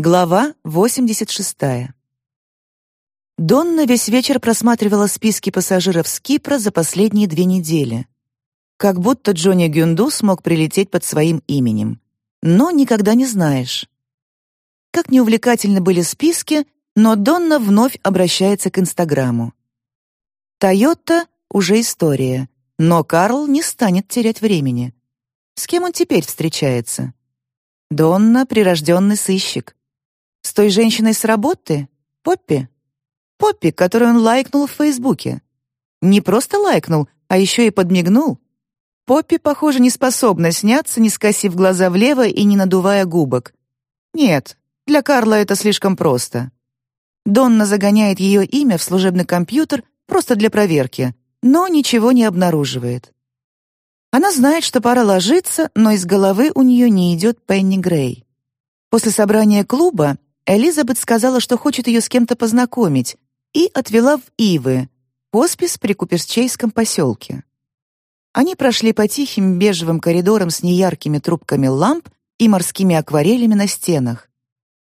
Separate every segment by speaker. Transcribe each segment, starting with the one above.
Speaker 1: Глава 86. Донна весь вечер просматривала списки пассажиров с Кипра за последние две недели. Как будто Джонни Гюнду смог прилететь под своим именем. Но никогда не знаешь. Как неувлекательны были списки, но Донна вновь обращается к Инстаграму. «Тойота» — уже история, но Карл не станет терять времени. С кем он теперь встречается? Донна — прирожденный сыщик. С той женщиной с работы? Поппи? Поппи, которую он лайкнул в Фейсбуке. Не просто лайкнул, а еще и подмигнул. Поппи, похоже, не способна сняться, не скосив глаза влево и не надувая губок. Нет, для Карла это слишком просто. Донна загоняет ее имя в служебный компьютер просто для проверки, но ничего не обнаруживает. Она знает, что пора ложиться, но из головы у нее не идет Пенни Грей. После собрания клуба Элизабет сказала, что хочет ее с кем-то познакомить, и отвела в Ивы, хоспис при Куперсчейском поселке. Они прошли по тихим бежевым коридорам с неяркими трубками ламп и морскими акварелями на стенах.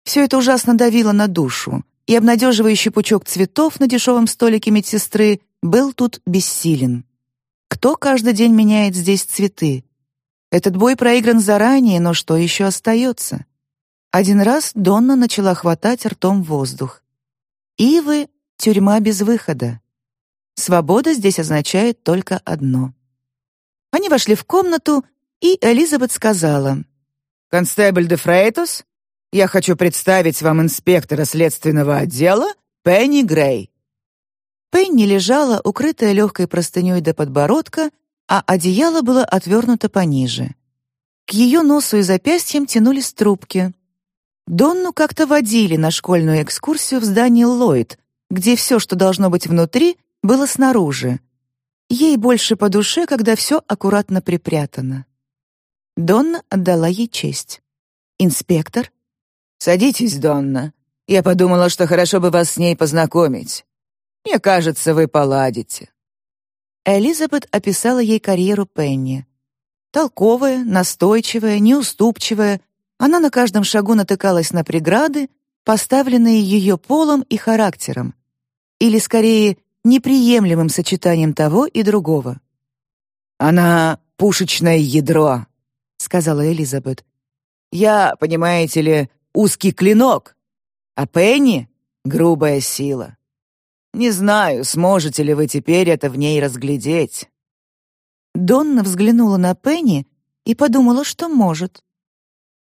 Speaker 1: Все это ужасно давило на душу, и обнадеживающий пучок цветов на дешевом столике медсестры был тут бессилен. Кто каждый день меняет здесь цветы? Этот бой проигран заранее, но что еще остается? Один раз Донна начала хватать ртом воздух. Ивы — тюрьма без выхода. Свобода здесь означает только одно. Они вошли в комнату, и Элизабет сказала.
Speaker 2: «Констебль де Фрейтус, я хочу представить вам инспектора следственного отдела Пенни Грей.
Speaker 1: Пенни лежала, укрытая легкой простыней до подбородка, а одеяло было отвернуто пониже. К ее носу и запястьям тянулись трубки. Донну как-то водили на школьную экскурсию в здание Ллойд, где все, что должно быть внутри, было снаружи. Ей больше по душе, когда все аккуратно припрятано. Донна отдала ей честь. «Инспектор?»
Speaker 2: «Садитесь, Донна. Я подумала, что хорошо бы вас с ней познакомить. Мне кажется, вы поладите».
Speaker 1: Элизабет описала ей карьеру Пенни. Толковая, настойчивая, неуступчивая, она на каждом шагу натыкалась на преграды, поставленные ее полом и характером, или, скорее, неприемлемым сочетанием того и другого.
Speaker 2: «Она пушечное ядро», — сказала Элизабет. «Я, понимаете ли, узкий клинок, а Пенни — грубая сила. Не знаю, сможете ли вы теперь это в ней разглядеть».
Speaker 1: Донна взглянула на Пенни и подумала, что может.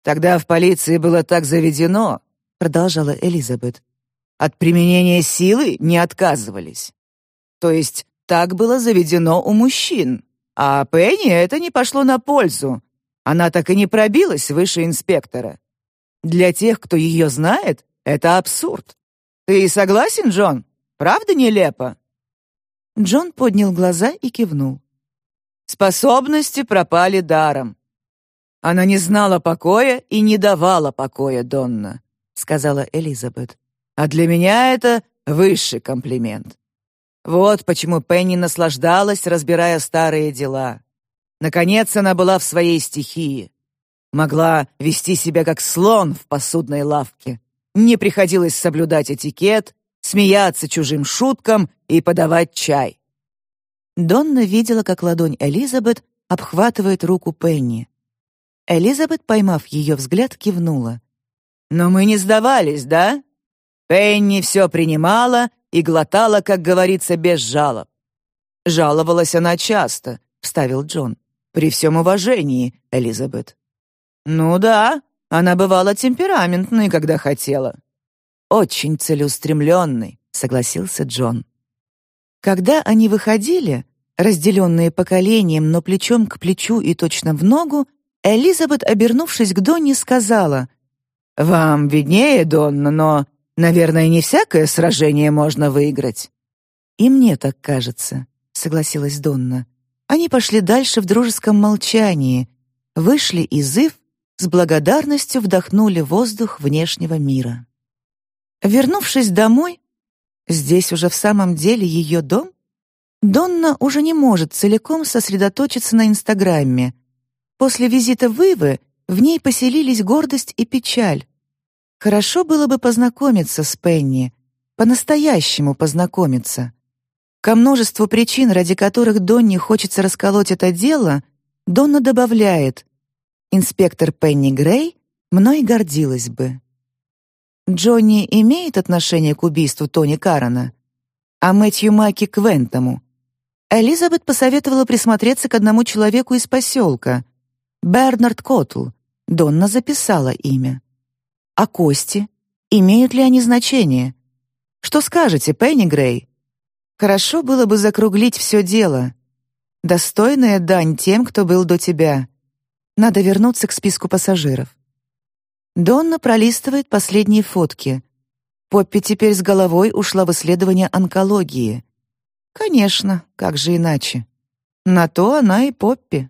Speaker 2: «Тогда в полиции было так заведено», — продолжала Элизабет. «От применения силы не отказывались. То есть так было заведено у мужчин, а Пенни это не пошло на пользу. Она так и не пробилась выше инспектора. Для тех, кто ее знает, это абсурд. Ты согласен, Джон?» Правда нелепо?»
Speaker 1: Джон поднял глаза и кивнул.
Speaker 2: «Способности пропали даром. Она не знала покоя и не давала покоя, Донна», — сказала Элизабет. «А для меня это высший комплимент. Вот почему Пенни наслаждалась, разбирая старые дела. Наконец она была в своей стихии. Могла вести себя как слон в посудной лавке. Не приходилось соблюдать этикет, смеяться чужим шуткам и подавать чай.
Speaker 1: Донна видела, как ладонь Элизабет обхватывает руку Пенни. Элизабет, поймав ее взгляд, кивнула.
Speaker 2: «Но мы не сдавались, да? Пенни все принимала и глотала, как говорится, без жалоб. Жаловалась она часто», — вставил Джон. «При всем уважении, Элизабет». «Ну да, она бывала темпераментной, когда хотела очень целеустремленный», — согласился Джон.
Speaker 1: Когда они выходили, разделенные поколением, но плечом к плечу и точно в ногу, Элизабет, обернувшись к Донне, сказала,
Speaker 2: «Вам виднее, Донна, но, наверное, не всякое сражение можно выиграть».
Speaker 1: «И мне так кажется», — согласилась Донна. Они пошли дальше в дружеском молчании, вышли из Ив, с благодарностью вдохнули воздух внешнего мира. Вернувшись домой, здесь уже в самом деле ее дом, Донна уже не может целиком сосредоточиться на Инстаграме. После визита в Ивы в ней поселились гордость и печаль. Хорошо было бы познакомиться с Пенни, по-настоящему познакомиться. Ко множеству причин, ради которых Донни хочется расколоть это дело, Донна добавляет «Инспектор Пенни Грей мной гордилась бы». Джонни имеет отношение к убийству Тони Каррона, а Мэтью Маки к Вентому. Элизабет посоветовала присмотреться к одному человеку из поселка. Бернард Котл. Донна записала имя. А кости? Имеют ли они значение? Что скажете, Пенни Грей? Хорошо было бы закруглить все дело. Достойная дань тем, кто был до тебя. Надо вернуться к списку пассажиров. Донна пролистывает последние фотки. Поппи теперь с головой ушла в исследование онкологии. Конечно, как же иначе? На то она и Поппи.